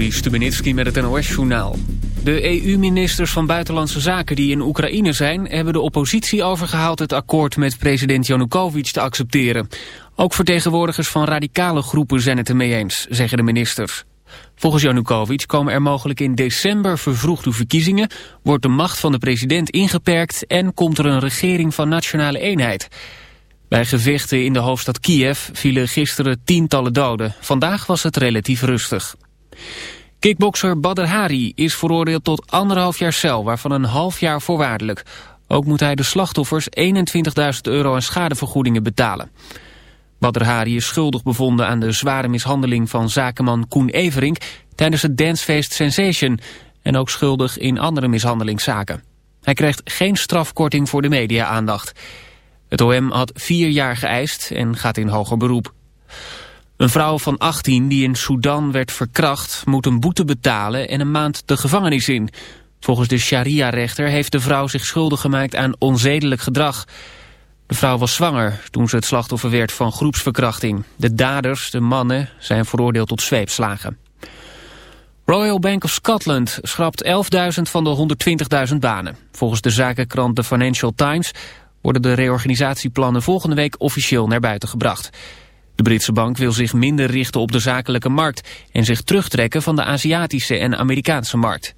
Juri met het NOS-journaal. De EU-ministers van Buitenlandse Zaken die in Oekraïne zijn... hebben de oppositie overgehaald het akkoord met president Janukovic te accepteren. Ook vertegenwoordigers van radicale groepen zijn het ermee eens, zeggen de ministers. Volgens Janukovic komen er mogelijk in december vervroegde verkiezingen... wordt de macht van de president ingeperkt... en komt er een regering van nationale eenheid... Bij gevechten in de hoofdstad Kiev vielen gisteren tientallen doden. Vandaag was het relatief rustig. Kickbokser Badr Hari is veroordeeld tot anderhalf jaar cel, waarvan een half jaar voorwaardelijk. Ook moet hij de slachtoffers 21.000 euro aan schadevergoedingen betalen. Badr Hari is schuldig bevonden aan de zware mishandeling van zakenman Koen Everink tijdens het dancefeest Sensation en ook schuldig in andere mishandelingszaken. Hij krijgt geen strafkorting voor de media-aandacht. Het OM had vier jaar geëist en gaat in hoger beroep. Een vrouw van 18 die in Sudan werd verkracht... moet een boete betalen en een maand de gevangenis in. Volgens de sharia-rechter heeft de vrouw zich schuldig gemaakt aan onzedelijk gedrag. De vrouw was zwanger toen ze het slachtoffer werd van groepsverkrachting. De daders, de mannen, zijn veroordeeld tot zweepslagen. Royal Bank of Scotland schrapt 11.000 van de 120.000 banen. Volgens de zakenkrant The Financial Times worden de reorganisatieplannen volgende week officieel naar buiten gebracht. De Britse bank wil zich minder richten op de zakelijke markt en zich terugtrekken van de Aziatische en Amerikaanse markt.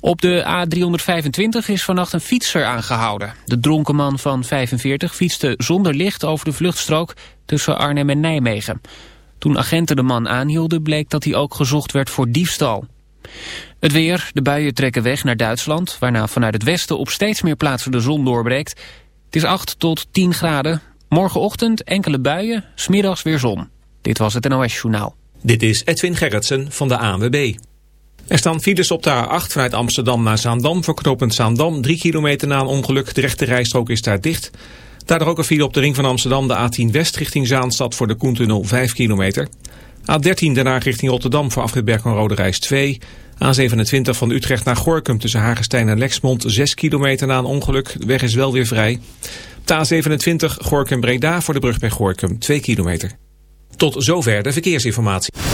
Op de A325 is vannacht een fietser aangehouden. De dronken man van 45 fietste zonder licht over de vluchtstrook tussen Arnhem en Nijmegen. Toen agenten de man aanhielden bleek dat hij ook gezocht werd voor diefstal. Het weer, de buien trekken weg naar Duitsland... waarna vanuit het westen op steeds meer plaatsen de zon doorbreekt. Het is 8 tot 10 graden. Morgenochtend enkele buien, smiddags weer zon. Dit was het NOS Journaal. Dit is Edwin Gerritsen van de ANWB. Er staan files op de A8 vanuit Amsterdam naar Zaandam... voor Zaandam, 3 kilometer na een ongeluk. De rechte rijstrook is daar dicht... Daardoor ook een file op de ring van Amsterdam, de A10 West richting Zaanstad voor de Koentunnel 5 kilometer. A13 daarna richting Rotterdam voor afrit Berg Rode Reis 2. A27 van Utrecht naar Gorkum tussen Hagestein en Lexmond 6 kilometer na een ongeluk. De weg is wel weer vrij. A27 Gorkum-Breda voor de brug bij Gorkum 2 kilometer. Tot zover de verkeersinformatie.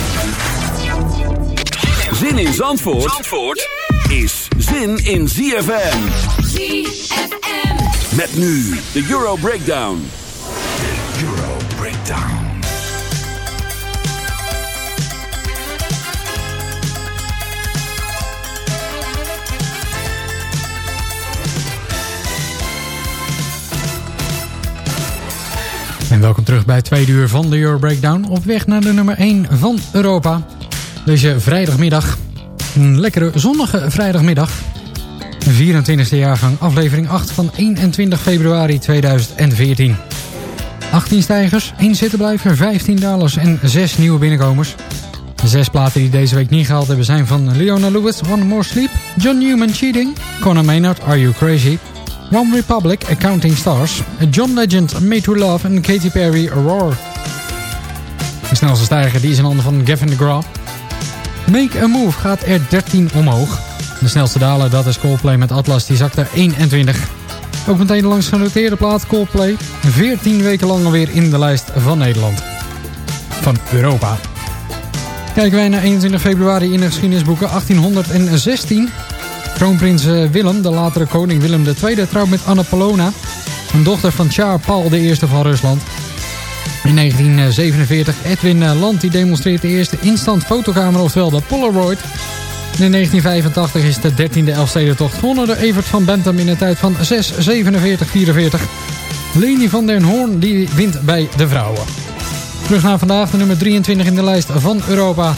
Zin in Zandvoort, Zandvoort is zin in ZFM. ZFM. Met nu de Euro Breakdown. Euro Breakdown. welkom terug bij het tweede uur van de Euro Breakdown. Op weg naar de nummer 1 van Europa. Deze vrijdagmiddag. Een lekkere zonnige vrijdagmiddag. 24e jaargang, aflevering 8 van 21 februari 2014. 18 stijgers, 1 zittenblijver, 15 dalers en 6 nieuwe binnenkomers. De zes platen die deze week niet gehaald hebben zijn van Leona Lewis, One More Sleep, John Newman Cheating, Conor Maynard, Are You Crazy, One Republic, Accounting Stars, John Legend, Made to Love en Katy Perry, Roar. De snelste stijger die is in handen van Gavin DeGraw. Make a Move gaat er 13 omhoog. De snelste daler dat is Coldplay met Atlas, die zakt er 21. Ook meteen de langs genoteerde plaat Coldplay. 14 weken lang alweer in de lijst van Nederland. Van Europa. Kijken wij naar 21 februari in de geschiedenisboeken 1816. Kroonprins eh, Willem, de latere koning Willem II, trouwt met Anna Polona. Een dochter van Tsar Paul I van Rusland. In 1947 Edwin eh, Land die demonstreert de eerste instant fotocamera, oftewel de Polaroid. In 1985 is de 13e Elfstedentocht gewonnen door Evert van Bentham in een tijd van 6.47.44. Leni van den Hoorn die wint bij de vrouwen. Terug naar vandaag, de nummer 23 in de lijst van Europa.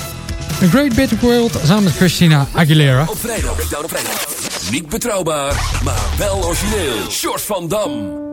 A Great Bit World samen met Christina Aguilera. Op vrijdag. Op vrijdag. Niet betrouwbaar, maar wel origineel. Short van Dam.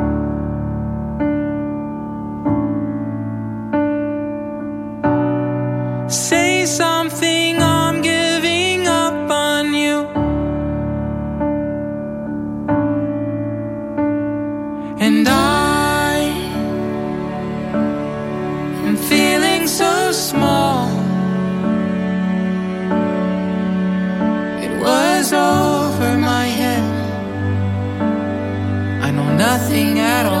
Nothing at all.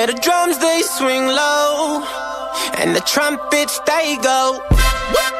Yeah, the drums they swing low, and the trumpets they go.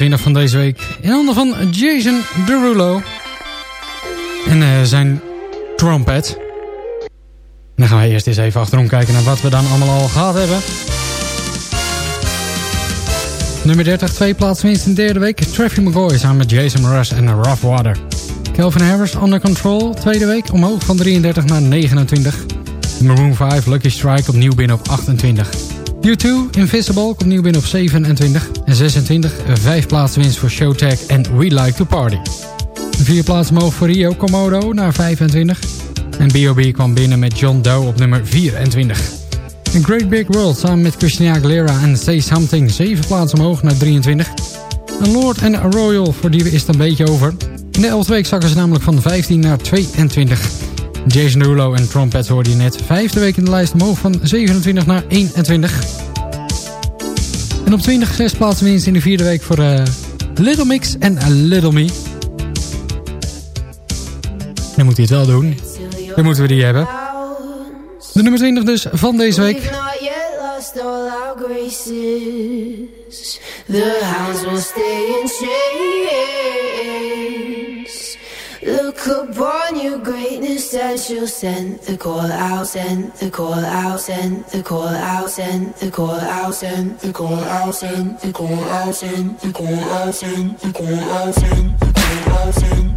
21 van deze week. In handen van Jason Derulo. En eh, zijn trompet. Dan gaan we eerst eens even achterom kijken naar wat we dan allemaal al gehad hebben. Nummer 30, twee plaatsen in de derde week. Traffy McGoy samen met Jason Mraz en Rough Water. Calvin Harris, Under Control, tweede week omhoog van 33 naar 29. Maroon 5, Lucky Strike opnieuw binnen op 28. U2, Invisible, opnieuw binnen op 27. En 26, vijf plaatsen winst voor Showtag en We Like to Party. Vier plaatsen omhoog voor Rio Komodo naar 25. En B.O.B. kwam binnen met John Doe op nummer 24. A Great Big World samen met Christina Aguilera en Say Something. Zeven plaatsen omhoog naar 23. En Lord en Royal, voor die is het een beetje over. In de 11e week zakken ze namelijk van 15 naar 22. Jason Derulo en Trumpets hoorde je net. Vijfde week in de lijst omhoog van 27 naar 21. En op 20 zes plaatsen winst in de vierde week voor eh, Little Mix en A Little Me. Dan moet hij het wel doen. Dan moeten we die hebben. De nummer 20 dus van deze week. The hounds will stay in chains. Look upon your greatness and she'll send the call out, send the call out, send the call out, send the call out, send the call out, send the call out, send the call out, send the call out, send the call out, send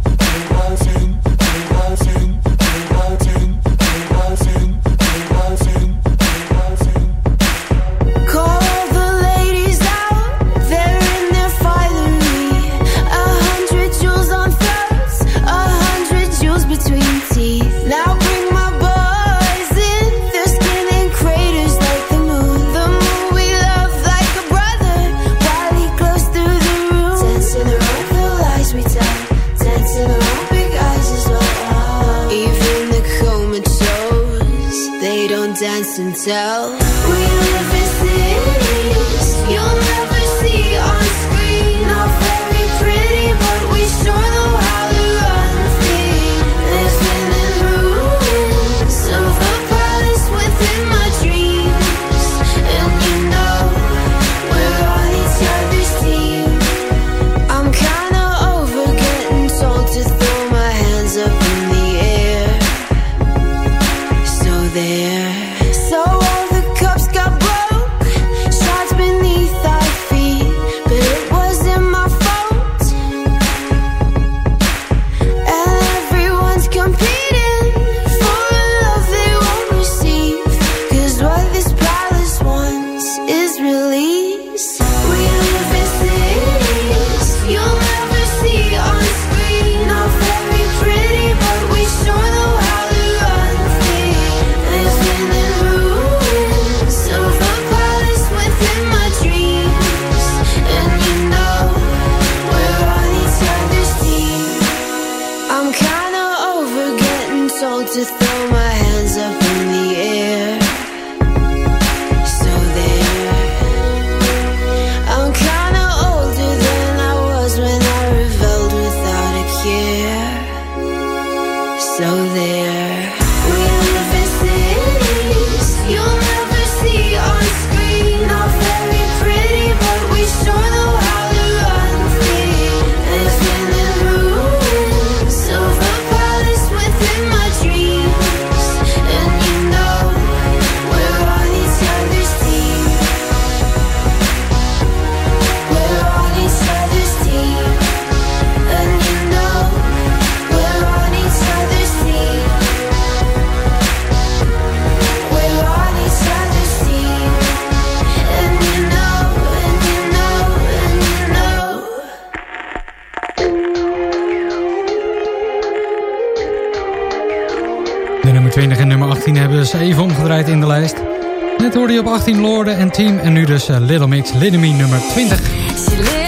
dus even omgedraaid in de lijst. Net hoorde je op 18 Lorden en Team en nu dus eh, Little Mix, Little nummer 20.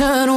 turn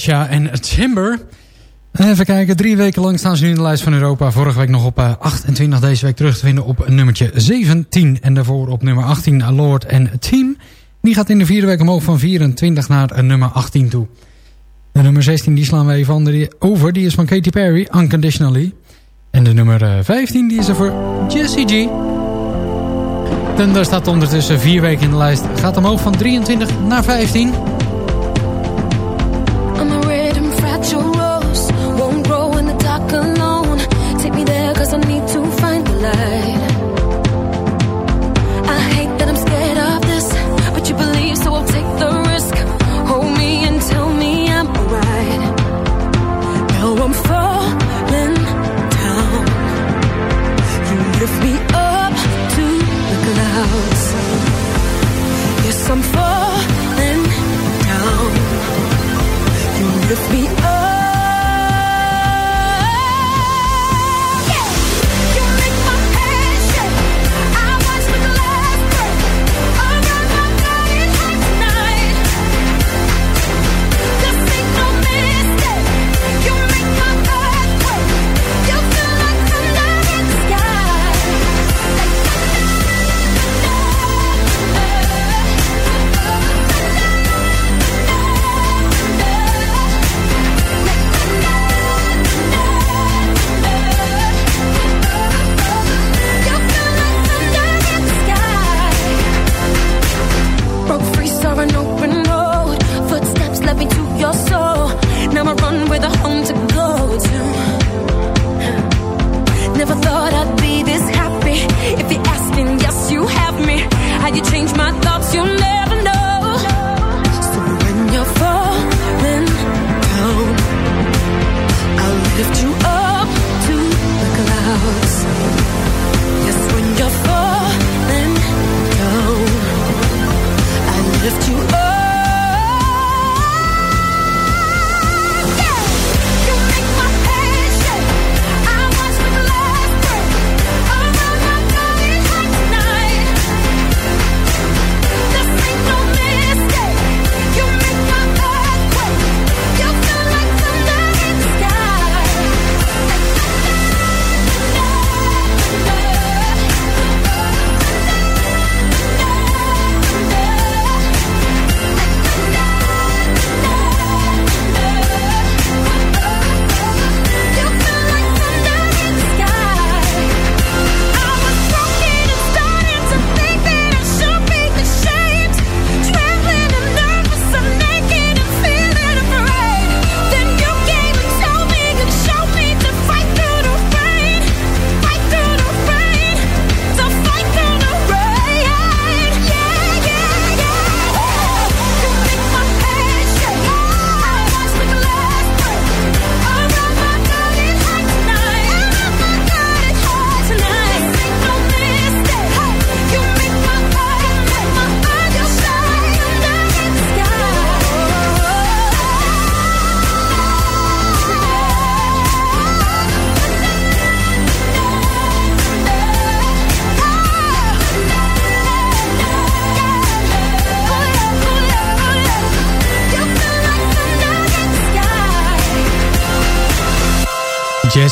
Kesha en Timber. Even kijken, drie weken lang staan ze nu in de lijst van Europa. Vorige week nog op eh, 28, deze week terug te vinden op nummertje 17. En daarvoor op nummer 18 Lord en Team. Die gaat in de vierde week omhoog van 24 naar eh, nummer 18 toe. De nummer 16 die slaan we even over, die is van Katy Perry, Unconditionally. En de nummer eh, 15 die is er voor Jessie G. Thunder staat ondertussen vier weken in de lijst. Gaat omhoog van 23 naar 15.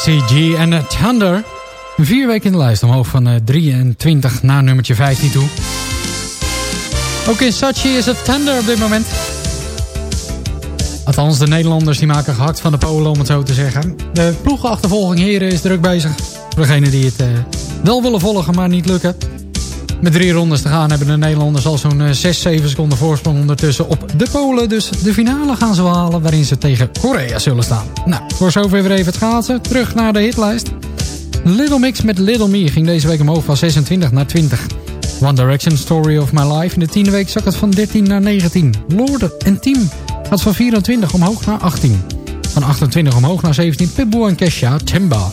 Jesse G en Thunder. Vier weken in de lijst, omhoog van eh, 23 naar nummertje 15 toe. Ook in Sachi is het Thunder op dit moment. Althans, de Nederlanders die maken gehakt van de Polen, om het zo te zeggen. De ploegenachtervolging heren is druk bezig. Voor degenen die het eh, wel willen volgen, maar niet lukken. Met drie rondes te gaan hebben de Nederlanders al zo'n 6, 7 seconden voorsprong ondertussen op de Polen. Dus de finale gaan ze halen waarin ze tegen Korea zullen staan. Nou, voor zover weer even het schaatsen. Terug naar de hitlijst. Little Mix met Little Me ging deze week omhoog van 26 naar 20. One Direction Story of My Life. In de tiende week zak het van 13 naar 19. Lorde en Team gaat van 24 omhoog naar 18. Van 28 omhoog naar 17. Pitbull en Kesha, Timba.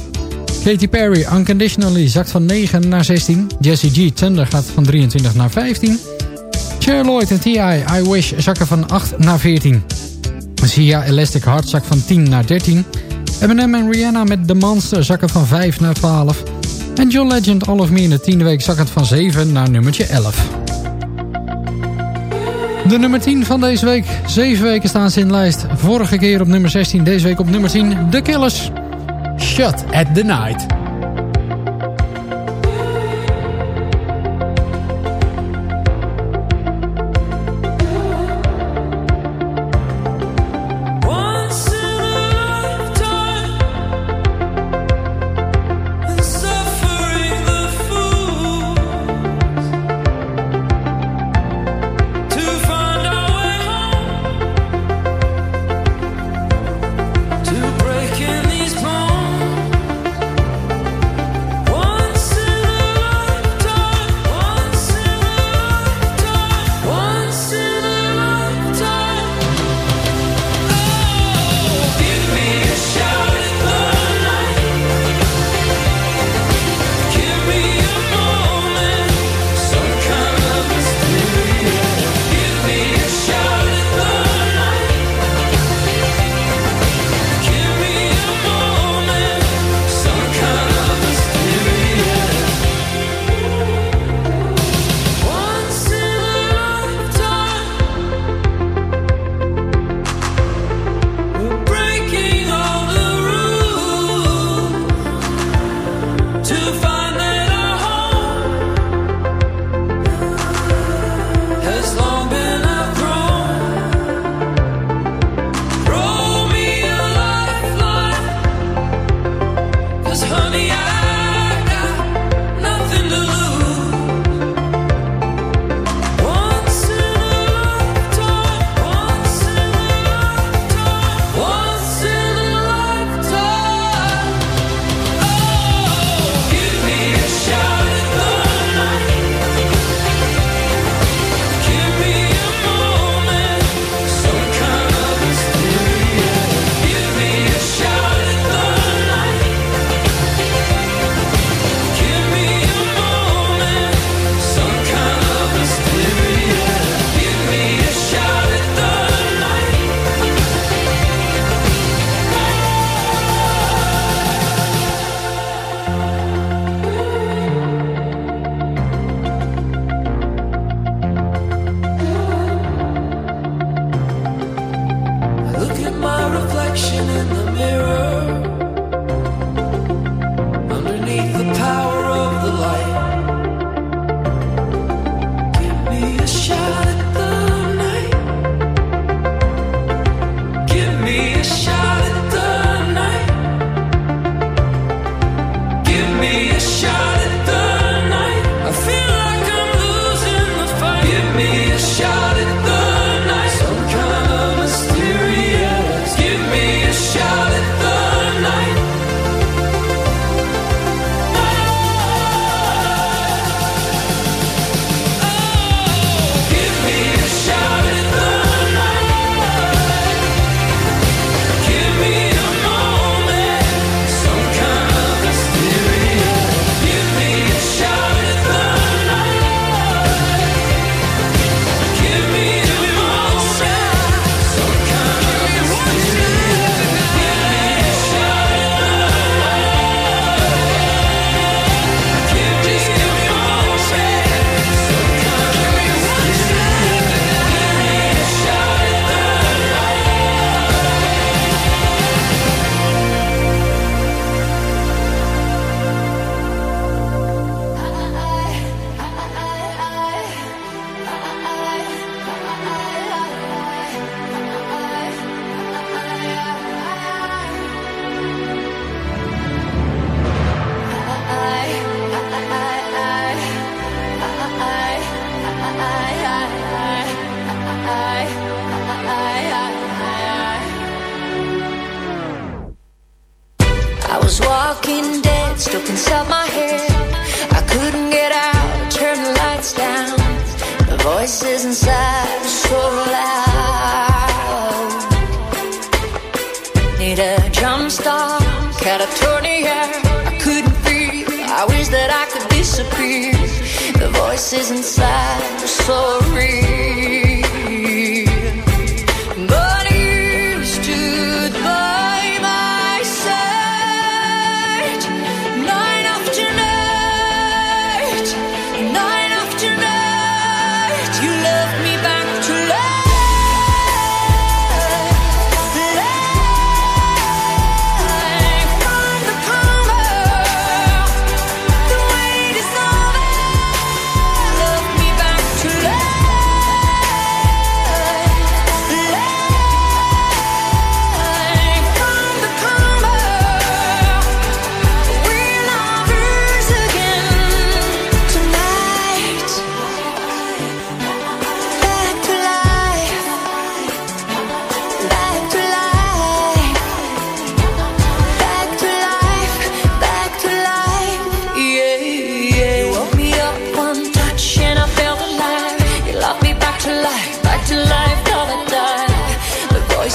Katy Perry, Unconditionally, zakt van 9 naar 16. Jessie G, Thunder gaat van 23 naar 15. Cher Lloyd en T.I., I Wish, zakken van 8 naar 14. Sia, Elastic Heart, zakt van 10 naar 13. Eminem en Rihanna met The Monster zakken van 5 naar 12. En John Legend, All of Me in de tiende week zakkend van 7 naar nummertje 11. De nummer 10 van deze week. 7 weken staan ze in de lijst. Vorige keer op nummer 16, deze week op nummer 10. The Killers. Shut at the Night.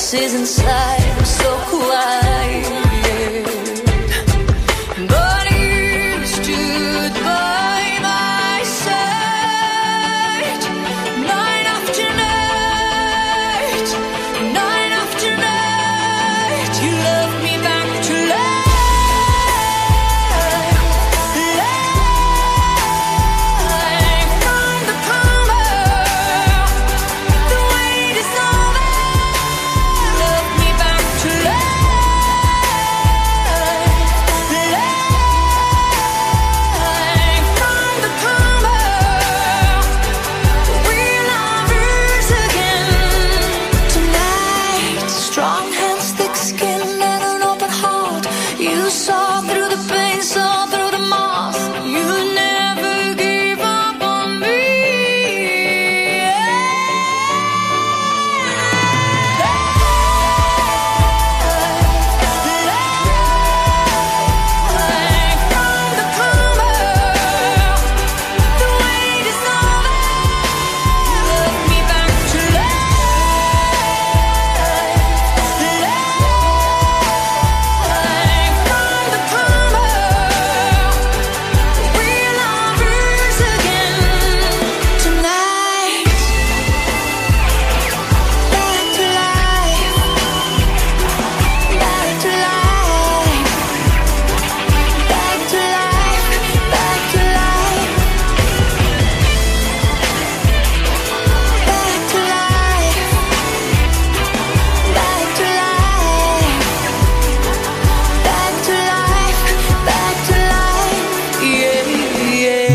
Voices inside are so quiet.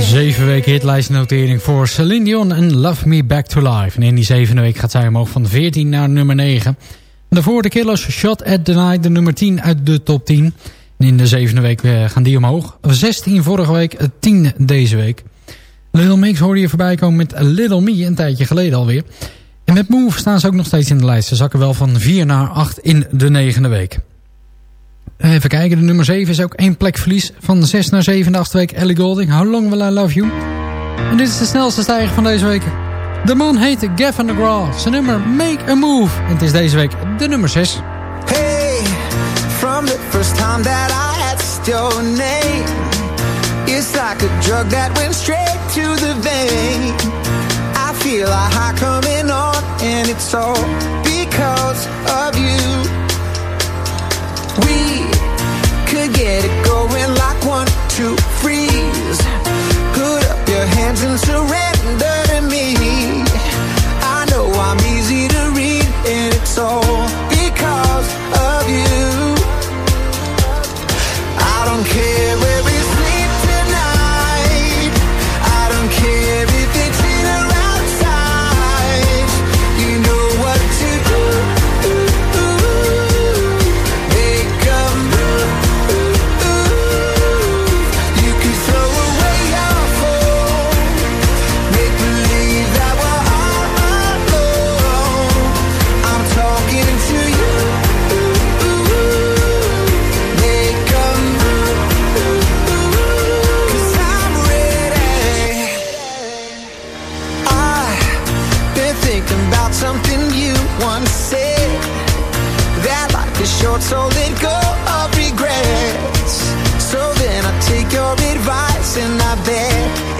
Zeven weken hitlijstnotering voor Celine Dion en Love Me Back to Life. En in die zevende week gaat zij omhoog van 14 naar nummer 9. Daarvoor de Killers Shot at the Night, de nummer 10 uit de top 10. En in de zevende week eh, gaan die omhoog. 16 vorige week, eh, 10 deze week. Little Mix hoorde je voorbij komen met Little Me, een tijdje geleden alweer. En met Move staan ze ook nog steeds in de lijst. Ze zakken wel van 4 naar 8 in de negende week. Even kijken, de nummer 7 is ook één plek verlies. Van 6 naar 7 de achtste week Ellie Golding. How long will I love you? En dit is de snelste stijger van deze week. De man heet Gavin DeGraw. Zijn nummer Make a Move. En het is deze week de nummer 6. Hey, from the first time that I asked your name, it's like a drug that went straight to the vein. I feel a high coming on, and it's all because of you. Get it going like one, two, freeze. Put up your hands and surrender to me. I know I'm easy to read, and it's all is short, so let go of regrets. So then I take your advice and I bet.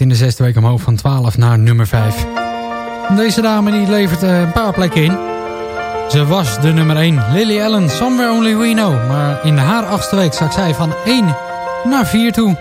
in de zesde week omhoog van 12 naar nummer 5. Deze dame die levert eh, een paar plekken in. Ze was de nummer 1, Lily Allen, Somewhere Only We Know. Maar in haar achtste week zak zij van 1 naar 4 toe.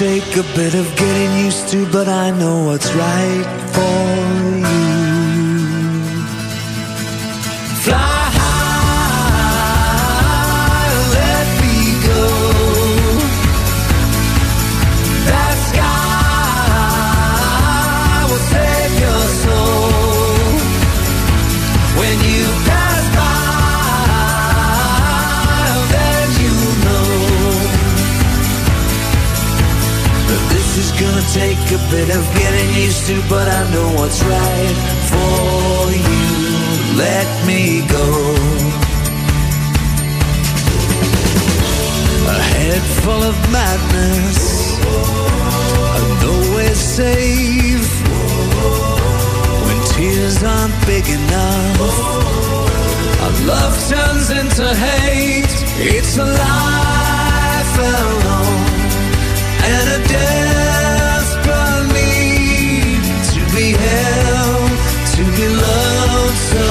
take a bit of getting used to, but I know what's right for you. Fly. a bit of getting used to, but I know what's right for you. Let me go. A head full of madness, and nowhere safe. When tears aren't big enough, our love turns into hate. It's a life alone and a death. you love so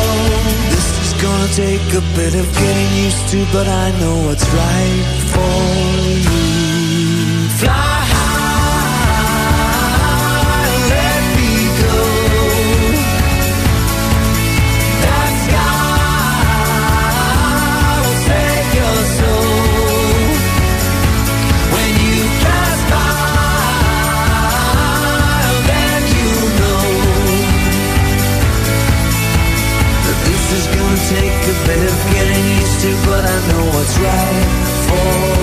This is gonna take a bit of getting used to But I know what's right for you. but I know what's right for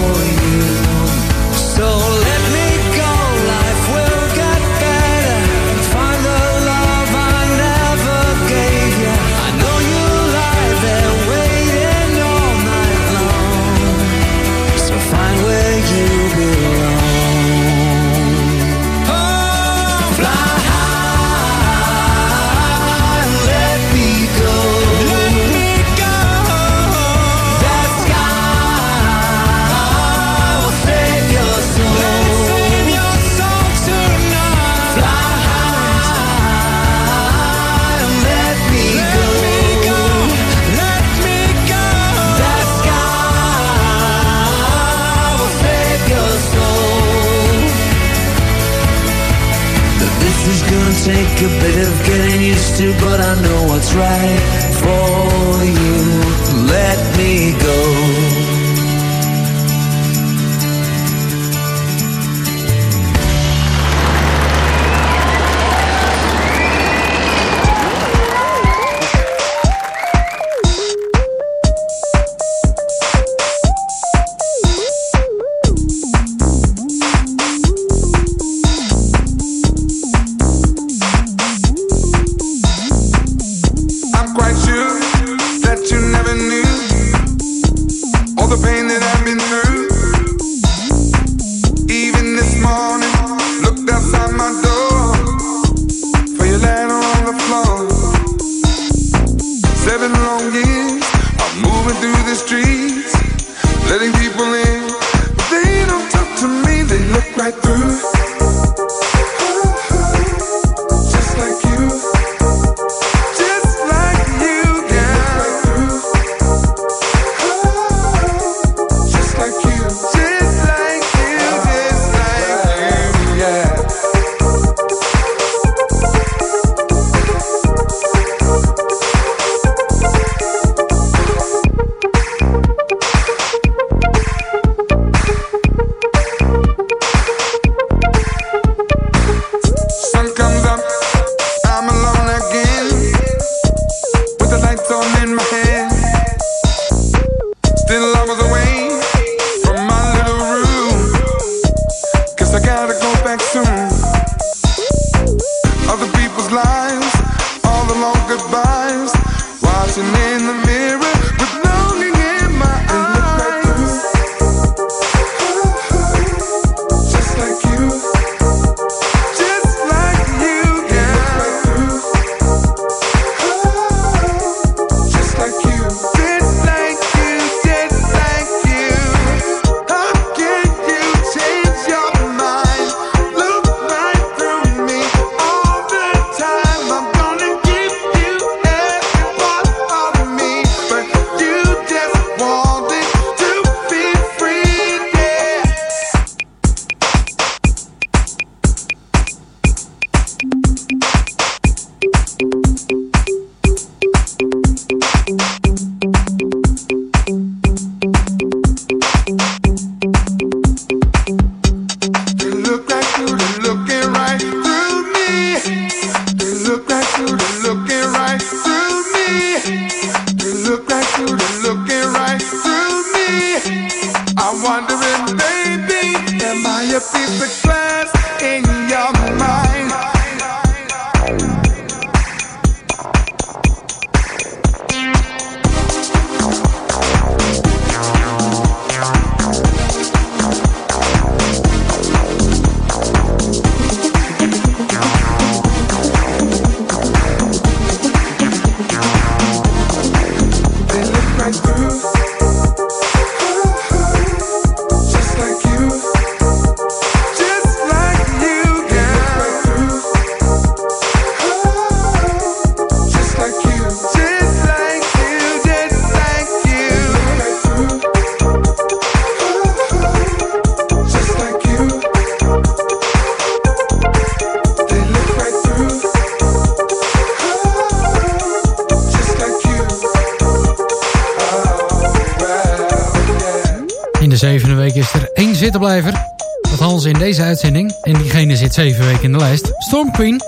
Storm Queen.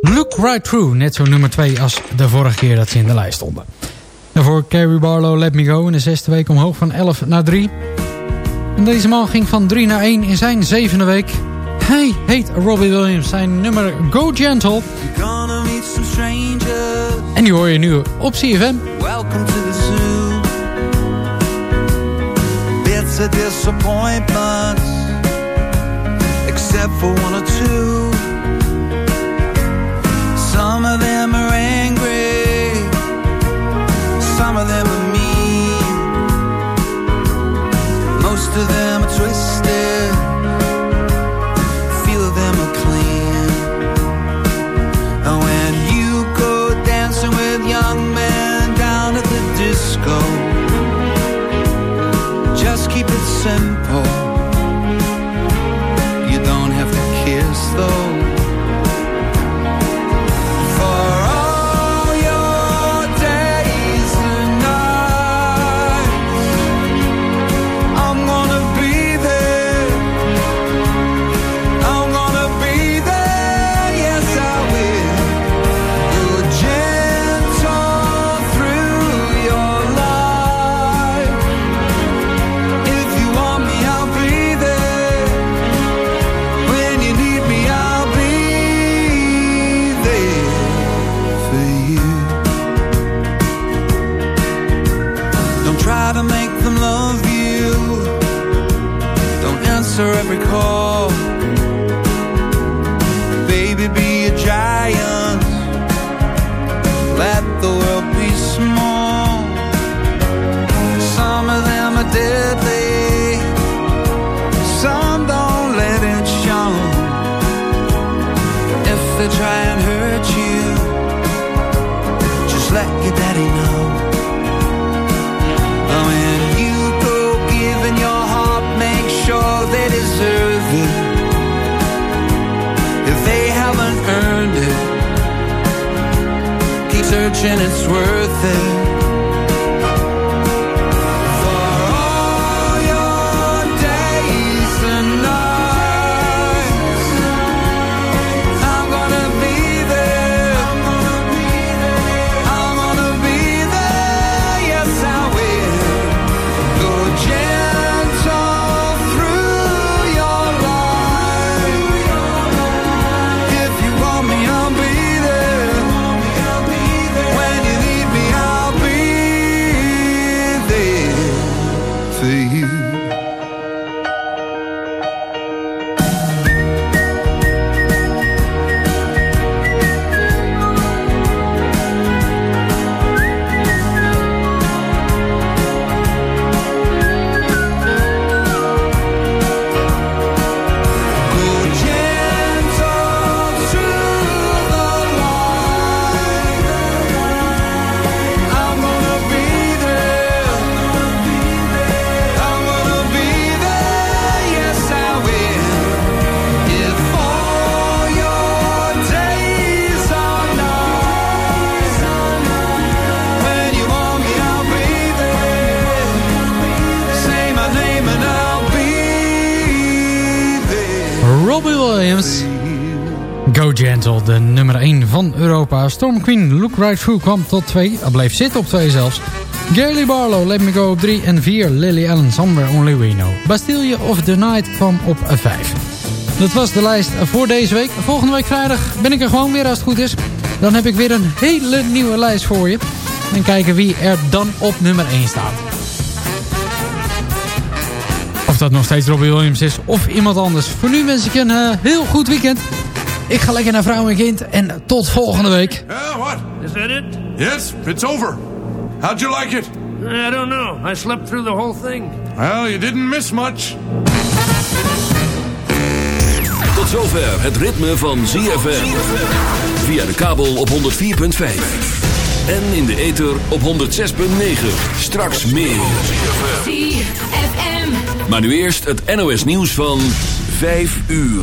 Look Right Through, net zo nummer 2 als de vorige keer dat ze in de lijst stonden. Daarvoor Carrie Barlow Let Me Go in de zesde week omhoog van 11 naar 3. En deze man ging van 3 naar 1 in zijn zevende week. Hij heet Robbie Williams, zijn nummer Go Gentle. En die hoor je nu op CFM. Welcome to the zoo. Bits of disappointments. Except for one or two. them are twisted. De nummer 1 van Europa. Storm Queen, Look Right Through kwam tot 2. Bleef zitten op 2 zelfs. Gary Barlow, Let Me Go op 3. En 4, Lily Allen, Somewhere Only We Know. Bastille of the Night kwam op 5. Dat was de lijst voor deze week. Volgende week vrijdag ben ik er gewoon weer als het goed is. Dan heb ik weer een hele nieuwe lijst voor je. En kijken wie er dan op nummer 1 staat. Of dat nog steeds Robbie Williams is of iemand anders. Voor nu wens ik een eh, heel goed weekend. Ik ga lekker naar vrouw en kind. En tot volgende week. Yeah, what? Is that it? Yes, it's over. How'd you like it? I don't know. I slept through the whole thing. Well, you didn't miss much. Tot zover het ritme van ZFM. Via de kabel op 104.5. En in de ether op 106.9. Straks meer. ZFM. Maar nu eerst het NOS nieuws van 5 uur.